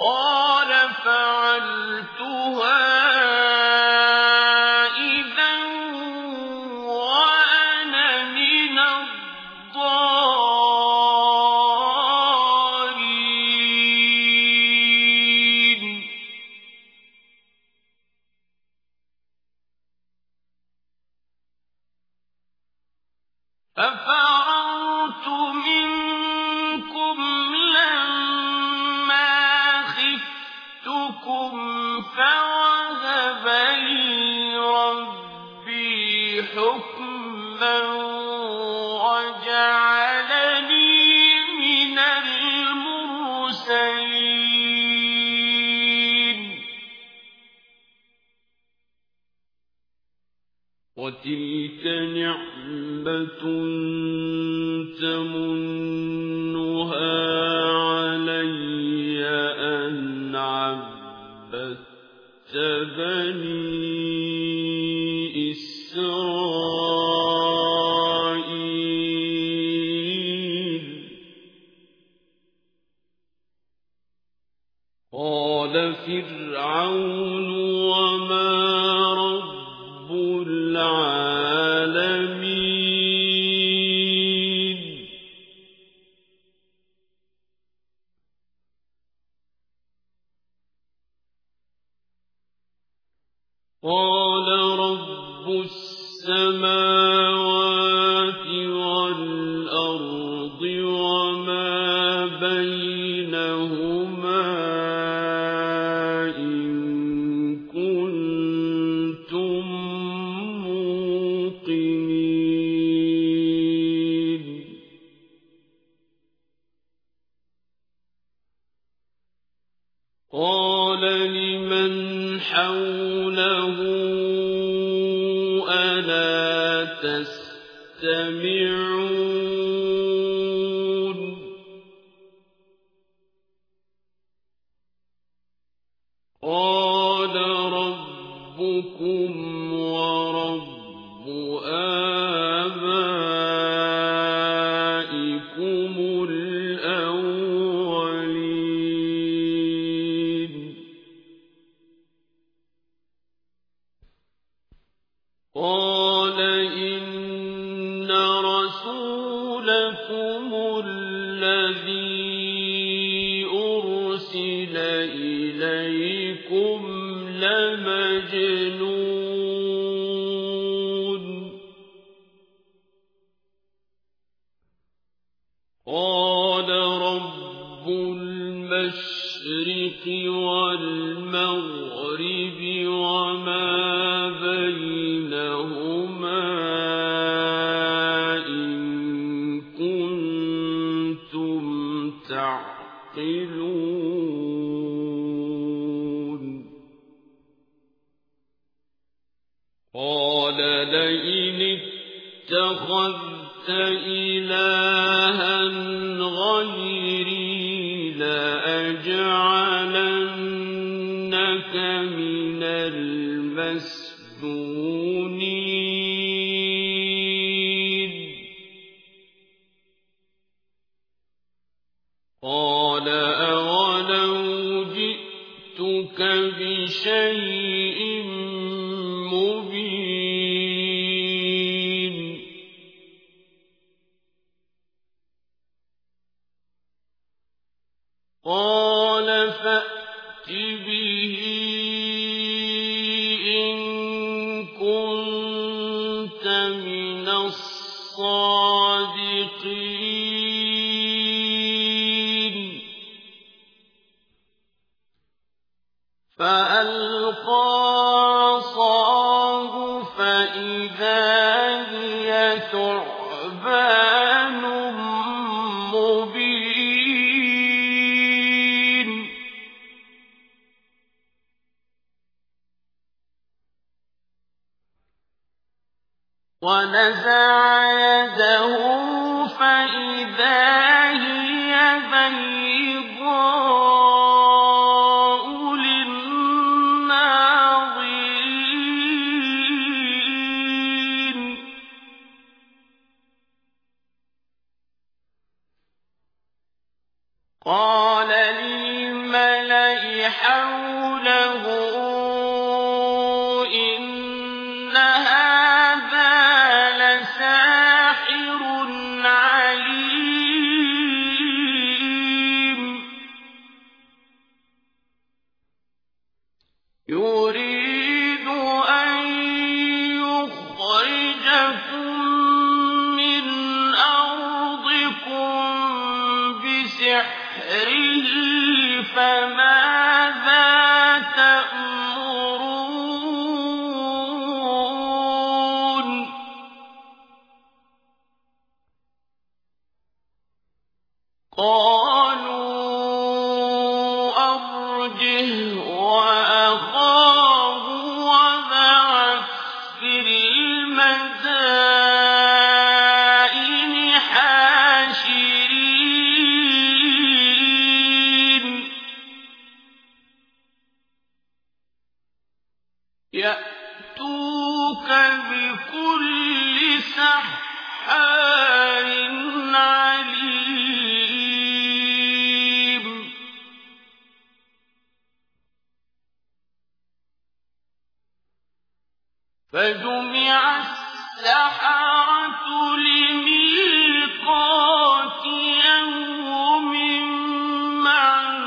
قال فعلتها وَتِلْكَ نِعْمَةٌ تَمُنُّهَا عَلَيَّ أَنْ عَبَّدتَّ بَنِي إِسْرَائِيلَ. قَالَ فِرْعَوْنُ قَالَ رَبُّ السَّمَاوَاتِ وَالْأَرْضِ وَمَا بَيْنَهُمَا إِن كُنتُم مُّوقِنِينَ. قَالَ لِمَنْ حَوْلَهُ تَسْتَمِعُونَ قَالَ رَبُّكُمْ وَرَبُّ آبَائِكُمُ الْأَوَّلِينَ. قَالَ رَسُولَكُمُ الَّذِي أُرْسِلَ إِلَيْكُمْ لَمَجْنُونٌ. قَالَ رَبُّ الْمَشْرِقِ وَالْمَغْرِبِ وَمَا قَالَ اتَّخَذْتَ إِلَٰهًا غَيْرِي لَأَجْعَلَنَّكَ مِنَ الْمَسْجُونِينَ بِشَيْءٍ مُّبِينٍ. قَالَ فَأْتِ بِهِ إِن كُنتَ مِنَ الصَّادِقِينَ. فَأَلْقَىٰ عَصَاهُ فَإِذَا هِيَ ثُعْبَانٌ مُّبِينٌ. وَنَزَعَ يَدَهُ فَإِذَا قَالَ لِلْمَلَإِ الْمَلَإِ قَالُوا أَرْجِهْ وَأَخَاهُ وَابْعَثْ فِي الْمَدَائِنِ حَاشِرِينَ. يَأْتُوكَ بِكُلِّ سَحَّارٍ عَلِيمٍ فَجُمِعَ السَّحَرَةُ لِمِيقَاتِ يَوْمٍ مَّعْلُومٍ.